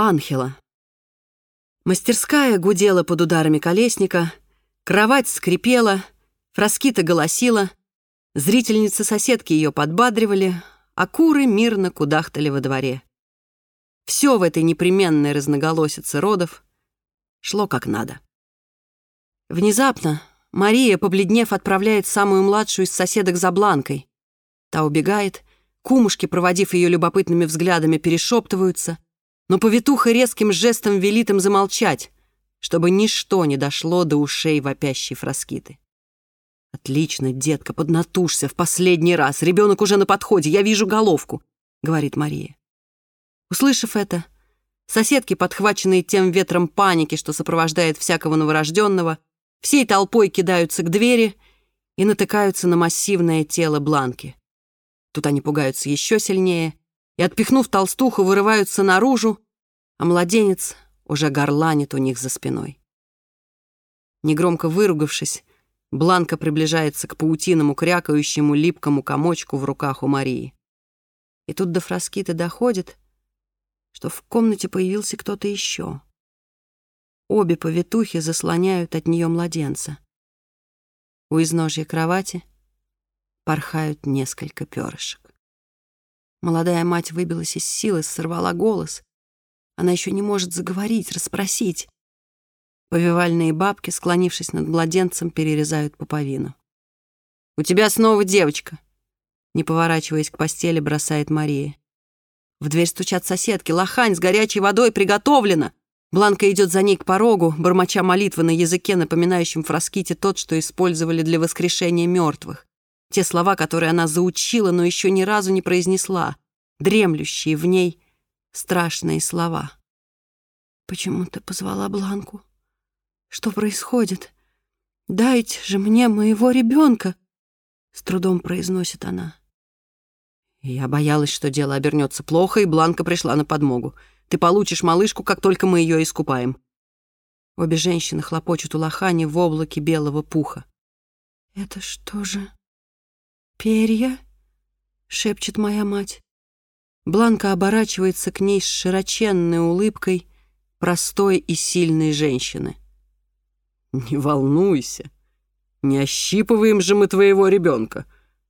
Анхела. Мастерская гудела под ударами колесника, кровать скрипела, фраскита голосила, зрительницы-соседки ее подбадривали, а куры мирно кудахтали во дворе. Все в этой непременной разноголосице родов шло как надо. Внезапно Мария, побледнев, отправляет самую младшую из соседок за Бланкой. Та убегает, кумушки, проводив ее любопытными взглядами, перешептываются, но повитуха резким жестом велит им замолчать, чтобы ничто не дошло до ушей вопящей фраскиты. «Отлично, детка, поднатужься в последний раз. Ребенок уже на подходе, я вижу головку», — говорит Мария. Услышав это, соседки, подхваченные тем ветром паники, что сопровождает всякого новорожденного, всей толпой кидаются к двери и натыкаются на массивное тело Бланки. Тут они пугаются еще сильнее и, отпихнув толстуху, вырываются наружу, а младенец уже горланит у них за спиной. Негромко выругавшись, Бланка приближается к паутиному крякающему липкому комочку в руках у Марии. И тут до Фраскиты доходит, что в комнате появился кто-то еще. Обе повитухи заслоняют от нее младенца. У изножья кровати порхают несколько перышек. Молодая мать выбилась из силы, сорвала голос. Она еще не может заговорить, расспросить. Повивальные бабки, склонившись над младенцем, перерезают пуповину. «У тебя снова девочка!» Не поворачиваясь к постели, бросает Мария. В дверь стучат соседки. Лохань с горячей водой приготовлена. Бланка идет за ней к порогу, бормоча молитвы на языке, напоминающем фраските тот, что использовали для воскрешения мертвых. Те слова, которые она заучила, но еще ни разу не произнесла, дремлющие в ней страшные слова. «Почему ты позвала Бланку?» Что происходит? Дайте же мне моего ребенка, с трудом произносит она. Я боялась, что дело обернется плохо, и Бланка пришла на подмогу. Ты получишь малышку, как только мы ее искупаем. Обе женщины хлопочут у лохани в облаке белого пуха. «Это что же? Перья?» — шепчет моя мать. Бланка оборачивается к ней с широченной улыбкой простой и сильной женщины. «Не волнуйся. Не ощипываем же мы твоего ребенка.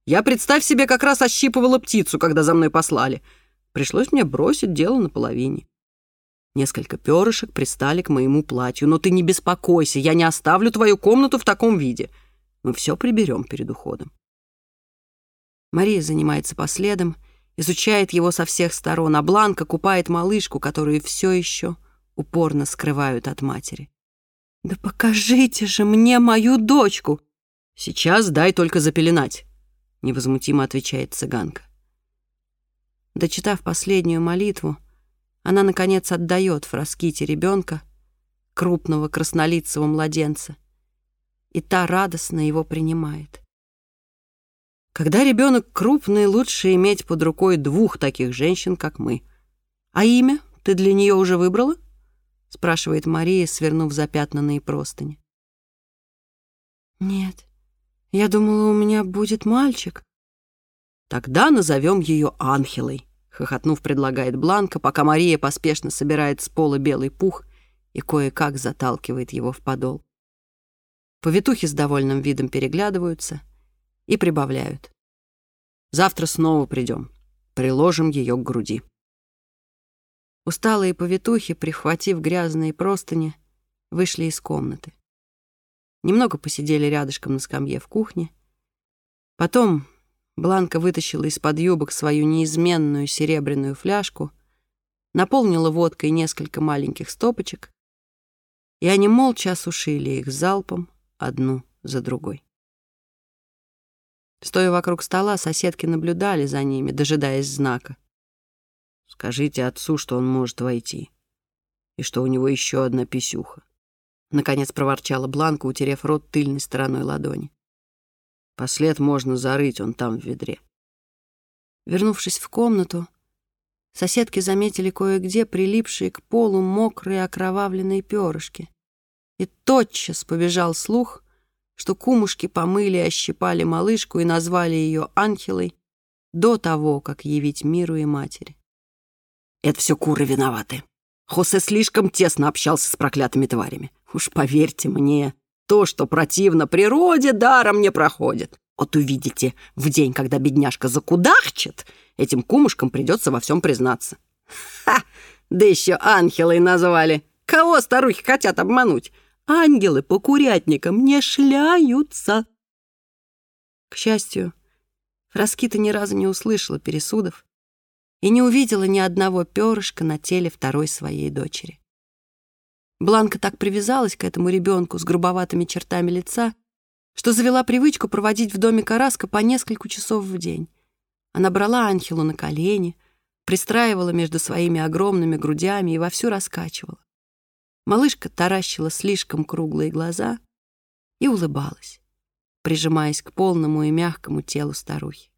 Я, представь себе, как раз ощипывала птицу, когда за мной послали. Пришлось мне бросить дело наполовине. Несколько перышек пристали к моему платью. Но ты не беспокойся, я не оставлю твою комнату в таком виде. Мы все приберем перед уходом». Мария занимается последом, изучает его со всех сторон, а Бланка купает малышку, которую все еще упорно скрывают от матери. «Да покажите же мне мою дочку!» «Сейчас дай только запеленать», — невозмутимо отвечает цыганка. Дочитав последнюю молитву, она, наконец, отдает Фраските ребенка, крупного краснолицего младенца, и та радостно его принимает. Когда ребенок крупный, лучше иметь под рукой двух таких женщин, как мы. А имя ты для нее уже выбрала? — спрашивает Мария, свернув запятнанные простыни. Нет, я думала, у меня будет мальчик. Тогда назовем ее Анхелой, хохотнув, предлагает Бланка, пока Мария поспешно собирает с пола белый пух и кое-как заталкивает его в подол. Повитухи с довольным видом переглядываются и прибавляют. Завтра снова придем, приложим ее к груди. Усталые повитухи, прихватив грязные простыни, вышли из комнаты. Немного посидели рядышком на скамье в кухне. Потом Бланка вытащила из-под юбок свою неизменную серебряную фляжку, наполнила водкой несколько маленьких стопочек, и они молча осушили их залпом одну за другой. Стоя вокруг стола, соседки наблюдали за ними, дожидаясь знака. Скажите отцу, что он может войти. И что у него еще одна писюха. Наконец проворчала Бланка, утерев рот тыльной стороной ладони. Послед можно зарыть, он там в ведре. Вернувшись в комнату, соседки заметили кое-где прилипшие к полу мокрые окровавленные перышки. И тотчас побежал слух, что кумушки помыли и ощипали малышку и назвали ее Анхелой до того, как явить миру и матери. «Это все куры виноваты», — Хосе слишком тесно общался с проклятыми тварями. Уж поверьте мне, то, что противно природе, даром не проходит. Вот увидите, в день, когда бедняжка закудахчет, этим кумушкам придется во всем признаться. Ха! Да еще ангелы назвали. Кого старухи хотят обмануть? Ангелы по курятникам не шляются. К счастью, Фраскита ни разу не услышала пересудов и не увидела ни одного перышка на теле второй своей дочери. Бланка так привязалась к этому ребенку с грубоватыми чертами лица, что завела привычку проводить в доме Караска по несколько часов в день. Она брала Анхелу на колени, пристраивала между своими огромными грудями и вовсю раскачивала. Малышка таращила слишком круглые глаза и улыбалась, прижимаясь к полному и мягкому телу старухи.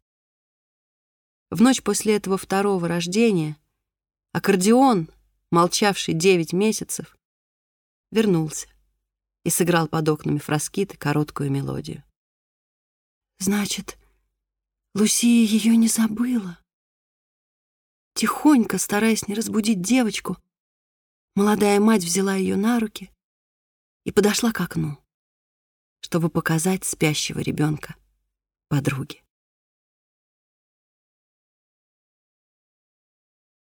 В ночь после этого второго рождения аккордеон, молчавший девять месяцев, вернулся и сыграл под окнами фраскиты короткую мелодию. «Значит, Лусия ее не забыла?» Тихонько, стараясь не разбудить девочку, молодая мать взяла ее на руки и подошла к окну, чтобы показать спящего ребенка подруге.